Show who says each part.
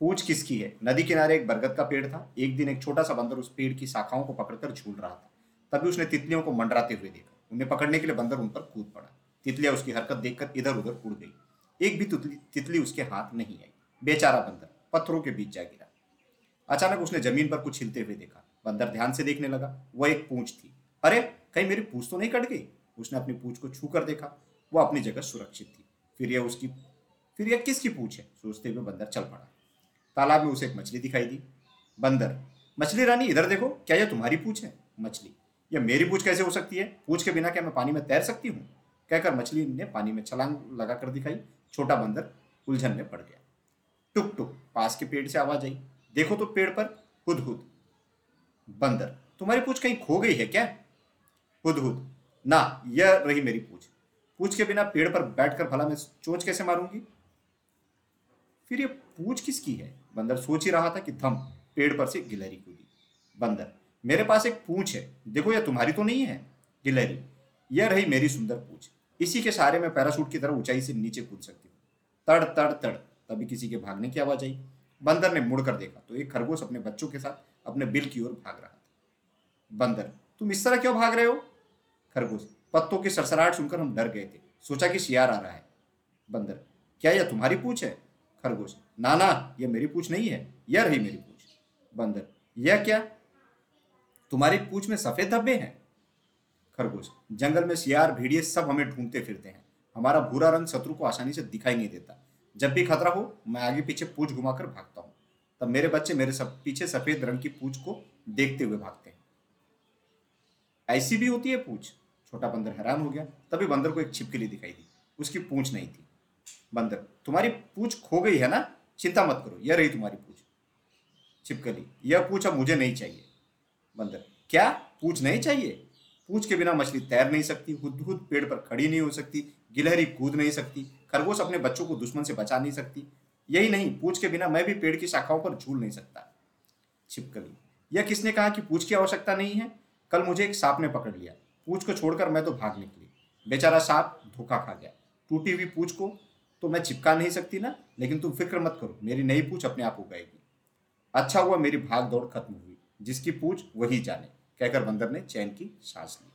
Speaker 1: पूछ किसकी है? नदी किनारे एक बरगद का पेड़ था। एक दिन एक छोटा सा बंदर उस पेड़ की शाखाओं को पकड़कर झूल रहा था। तभी उसने तितलियों को मंडराते हुए देखा। उन्हें पकड़ने के लिए बंदर उन पर कूद पड़ा। तितलियाँ उसकी हरकत देखकर इधर उधर उड़ गई। एक भी तितली उसके हाथ नहीं आई। बेचारा बंदर पत्थरों के बीच जा गिरा। अचानक उसने ज़मीन पर कुछ हिलते हुए देखा। बंदर ध्यान से देखने लगा। वह एक पूंछ थी। अरे, कहीं मेरी पूछ तो नहीं कट गई? उसने अपनी पूछ को छू कर देखा। वह अपनी जगह सुरक्षित थी। फिर यह उसकी, फिर यह किसकी पूछ है? सोचते हुए बंदर चल पड़ा। तालाब में उसे एक मछली दिखाई दी। बंदर, मछली रानी, इधर देखो, क्या यह तुम्हारी पूछ है? मछली, यह मेरी पूछ कैसे हो सकती है? पूछ के बिना क्या मैं पानी में तैर सकती हूँ? कहकर मछली ने पानी में छलांग लगाकर दिखाई। छोटा बंदर उलझन में पड़ गया। टुक टुक, पास के पेड़ से आवाज़ आई। देखो तो पेड़ पर, हुद हुद। बंदर, तुम्हारी पूछ कहीं खो गई है क्या? हुद हुद, ना, यह रही मेरी पूछ। पूछ के बिना पेड़ पर बैठकर भला मैं चोच कैसे मारूँगी? फिर ये पूछ किसकी है? बंदर सोच ही रहा था कि थम पेड़ पर से गिलहरी कूदी। बंदर, मेरे पास एक पूछ है। देखो, यह तुम्हारी तो नहीं है? गिलहरी, यह रही मेरी सुंदर पूछ। इसी के सहारे में पैरासूट की तरह ऊंचाई से नीचे कूद सकती हूँ। तड़ तड़ तड़, तभी किसी के भागने की आवाज़ आई। बंदर ने मुड़कर देखा तो एक खरगोश अपने बच्चों के साथ अपने बिल की ओर भाग रहा था। बंदर, तुम इस तरह क्यों भाग रहे हो? खरगोश, पत्तों की सरसराहट सुनकर हम डर गए थे। सोचा कि शियार आ रहा है। बंदर, क्या यह तुम्हारी पूछ है? खरगोश। ना ना यह मेरी पूछ नहीं है। यह रही मेरी पूछ। बंदर, यह क्या? तुम्हारी पूछ में सफ़ेद धब्बे हैं? खरगोश, जंगल में शियार भेड़िए सब हमें ढूंढते फिरते हैं। हमारा भूरा रंग शत्रु को आसानी से दिखाई नहीं देता। जब भी खतरा हो, मैं आगे पीछे पूछ घुमाकर भागता हूँ। तब मेरे बच्चे मेरे सब, पीछे सफ़ेद रंग की पूछ को देखते हुए भागते हैं। ऐसी भी होती है पूछ। छोटा बंदर हैरान हो गया। तभी बंदर को एक छिपकली दिखाई दी। उसकी पूछ नहीं थी। बंदर तुम्हारी पूछ खो गई है ना, चिंता मत करो, यह रही तुम्हारी पूछ। छिपकली, यह पूछ अब मुझे नहीं चाहिए। बंदर क्या? पूछ नहीं चाहिए? पूछ के बिना मछली तैर नहीं सकती हुद पेड़ पर खड़ी नहीं हो सकती, गिलहरी कूद नहीं सकती, खरगोश अपने बच्चों को दुश्मन से बचा नहीं सकती। यही नहीं, पूछ के बिना मैं भी पेड़ की शाखाओं पर झूल नहीं सकता। छिपकली, यह किसने कहा कि पूछ की आवश्यकता नहीं है? कल मुझे एक सांप ने पकड़ लिया। पूछ को छोड़कर मैं तो भाग निकली। बेचारा सांप धोखा खा गया। टूटी हुई पूछ को तो मैं चिपका नहीं सकती ना, लेकिन तुम फ़िक्र मत करो, मेरी नई पूछ अपने आप उगाएगी। अच्छा हुआ मेरी भाग दौड़ खत्म हुई, जिसकी पूछ वही जाने, कहकर बंदर ने चैन की सांस ली।